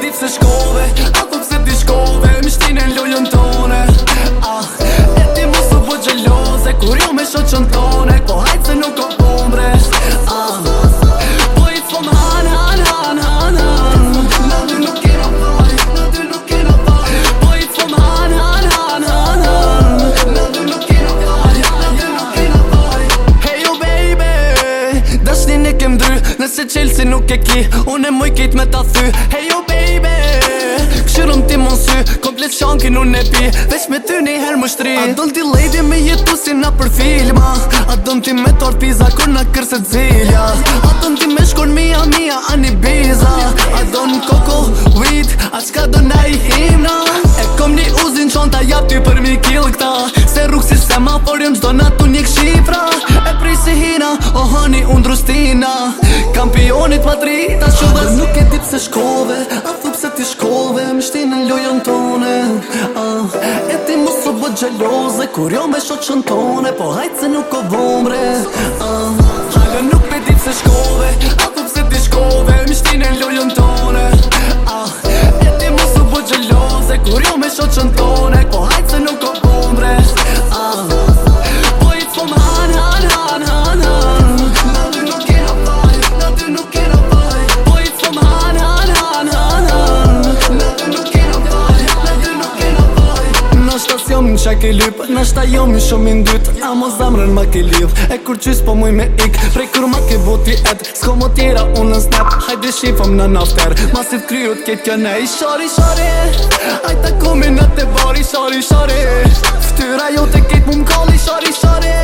dit se shkove ato pse di shkove Më shtine në lullën tone ah, E ti mu së bu gjeloze Kur ju jo me shoqën tone Po hajtë se nuk o umbre ah, Po han, han, han, han, han Në dy nuk kena paj Në dy nuk kena po han, han, han, han Në oh, dy nuk kena paj Në dy nuk kena Hey you baby Dash një kem dry Nëse qelë si nuk e ki Unë e mujkit me ta thy Hey ti mon sy Komplet shankin unë e pi Vesh me ty një herë më shtri A do në ti lejdi me jetu si na për filma A do në ti me tort pizza kur na të zilja A do në ti me shkon mia, mia, a një biza A do në koko wit A qka do na i himna E kom një uzin qon ta jap ty për mi kill këta Se rrug si semaforion qdo na tu njek shifra E prej hina o oh, hani undrustina Kampionit patrita shumë dhe ke dip se shkove A thup se ti shkove Më shti në lojën tone a, E ti mu së bë Kur jo me shoqën tone Po hajtë se nuk o vomre A, a, a qa ke lyp Në shta jo mi shumë i ndyt A mo zamrën ma ke lidh E kur qys po muj me ik Prej kur ma ke voti et Sko mo tjera unë në snap Hajde shifëm në nafter Masit kryut ketë kjo ne Shari shari Ajta kumi në te bari Shari shari Ftyra jo te ketë mu mkalli Shari shari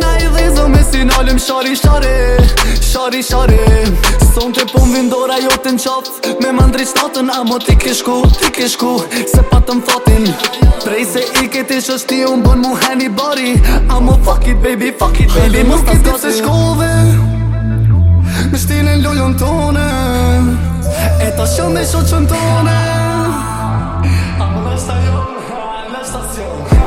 Na i dhezo me sinalim Shari shari Shari shari Son të pun po vindora jo të në qaf Me mandri shtatën Amo ti kishku Ti kishku Se patëm fatin Shari shari Prej se i këtë ishë është ti unë bon mu hen i bori Amo fuck it baby, fuck it baby Dhe më këti të shkove Më shti në tone lëntone E të shumë e shumë qëntone Amo në shtajon, në shtasjon